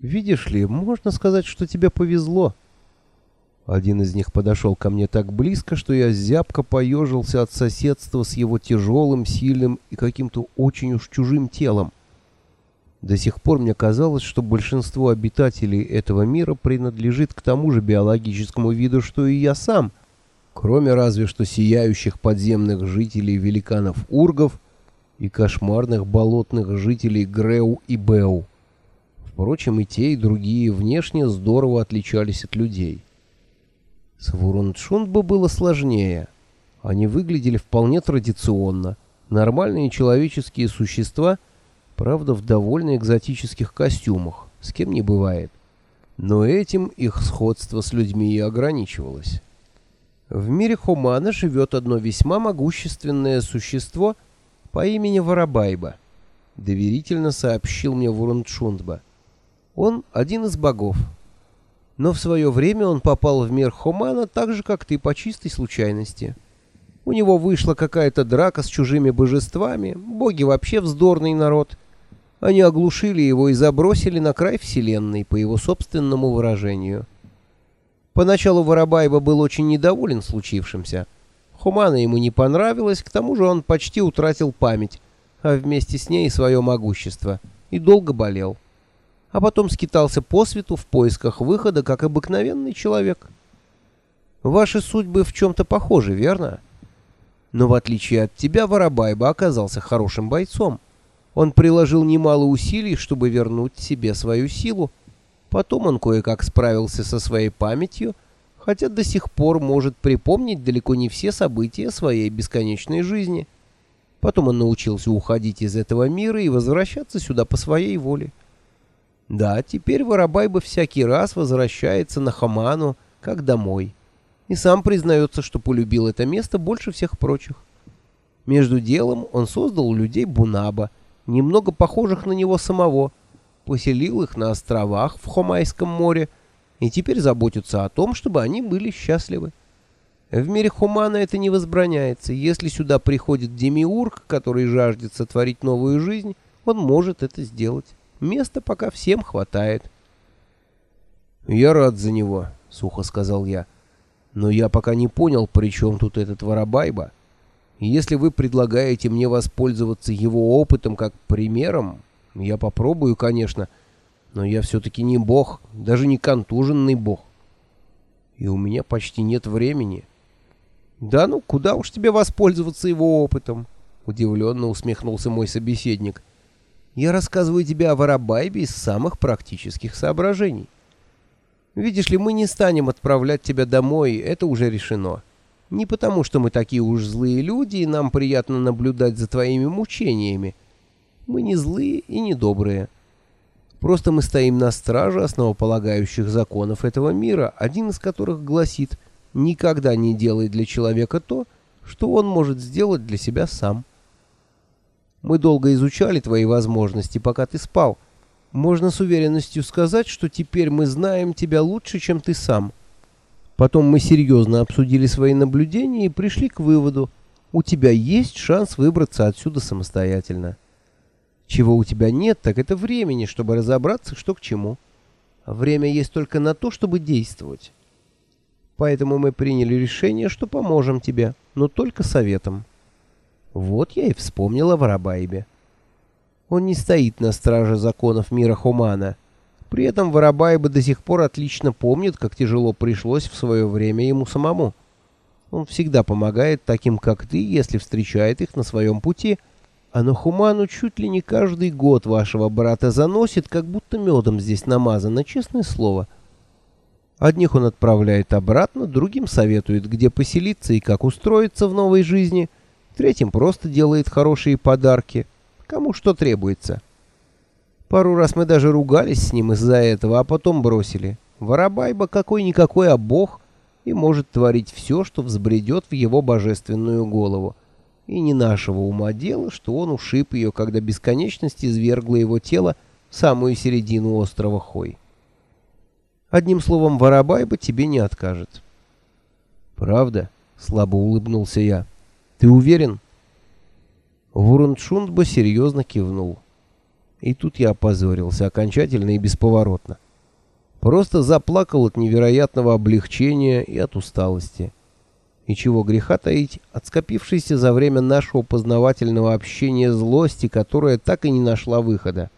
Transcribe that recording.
Видишь ли, можно сказать, что тебе повезло. Один из них подошел ко мне так близко, что я зябко поежился от соседства с его тяжелым, сильным и каким-то очень уж чужим телом. До сих пор мне казалось, что большинство обитателей этого мира принадлежит к тому же биологическому виду, что и я сам, кроме разве что сияющих подземных жителей великанов-ургов и кошмарных болотных жителей Греу и Беу. Впрочем, и те, и другие внешне здорово отличались от людей. С Вурунчунбо было сложнее. Они выглядели вполне традиционно. Нормальные человеческие существа — Правда, в довольно экзотических костюмах, с кем не бывает. Но этим их сходство с людьми и ограничивалось. В мире Хумана живет одно весьма могущественное существо по имени Варабайба, доверительно сообщил мне Вурунчундба. Он один из богов. Но в свое время он попал в мир Хумана так же, как ты, по чистой случайности. У него вышла какая-то драка с чужими божествами, боги вообще вздорный народ — они оглушили его и забросили на край вселенной, по его собственному выражению. Поначалу Воробаева был очень недоволен случившимся. Хумана ему не понравилось, к тому же он почти утратил память, а вместе с ней свое могущество, и долго болел. А потом скитался по свету в поисках выхода, как обыкновенный человек. Ваши судьбы в чем-то похожи, верно? Но в отличие от тебя, Воробайба оказался хорошим бойцом. Он приложил немало усилий, чтобы вернуть себе свою силу. Потом он кое-как справился со своей памятью, хотя до сих пор может припомнить далеко не все события своей бесконечной жизни. Потом он научился уходить из этого мира и возвращаться сюда по своей воле. Да, теперь Воробайба всякий раз возвращается на Хаману, как домой. И сам признается, что полюбил это место больше всех прочих. Между делом он создал людей Бунаба — немного похожих на него самого, поселил их на островах в Хомайском море и теперь заботится о том, чтобы они были счастливы. В мире Хумана это не возбраняется. Если сюда приходит демиург, который жаждет сотворить новую жизнь, он может это сделать. Места пока всем хватает. «Я рад за него», — сухо сказал я. «Но я пока не понял, при чем тут этот Воробайба». Если вы предлагаете мне воспользоваться его опытом как примером, я попробую, конечно, но я все-таки не бог, даже не контуженный бог. И у меня почти нет времени. Да ну, куда уж тебе воспользоваться его опытом? Удивленно усмехнулся мой собеседник. Я рассказываю тебе о Воробайбе из самых практических соображений. Видишь ли, мы не станем отправлять тебя домой, это уже решено. Не потому, что мы такие уж злые люди, и нам приятно наблюдать за твоими мучениями. Мы не злые и не добрые. Просто мы стоим на страже основополагающих законов этого мира, один из которых гласит «Никогда не делай для человека то, что он может сделать для себя сам». Мы долго изучали твои возможности, пока ты спал. Можно с уверенностью сказать, что теперь мы знаем тебя лучше, чем ты сам. Потом мы серьезно обсудили свои наблюдения и пришли к выводу, у тебя есть шанс выбраться отсюда самостоятельно. Чего у тебя нет, так это времени, чтобы разобраться, что к чему. Время есть только на то, чтобы действовать. Поэтому мы приняли решение, что поможем тебе, но только советом. Вот я и вспомнила о Воробаеве. Он не стоит на страже законов мира Хумана, при этом Воробаева до сих пор отлично помнит, как тяжело пришлось в свое время ему самому. Он всегда помогает таким, как ты, если встречает их на своем пути, а на Хуману чуть ли не каждый год вашего брата заносит, как будто медом здесь намазано, честное слово. Одних он отправляет обратно, другим советует, где поселиться и как устроиться в новой жизни, третьим просто делает хорошие подарки, кому что требуется». Пару раз мы даже ругались с ним из-за этого, а потом бросили. Воробайба какой-никакой, а бог, и может творить все, что взбредет в его божественную голову. И не нашего ума дело, что он ушиб ее, когда бесконечность извергла его тело в самую середину острова Хой. Одним словом, Воробайба тебе не откажет. «Правда?» — слабо улыбнулся я. «Ты уверен?» Вурунчундба серьезно кивнул. И тут я опозорился окончательно и бесповоротно. Просто заплакал от невероятного облегчения и от усталости. И чего греха таить, от скопившейся за время нашего познавательного общения злости, которая так и не нашла выхода.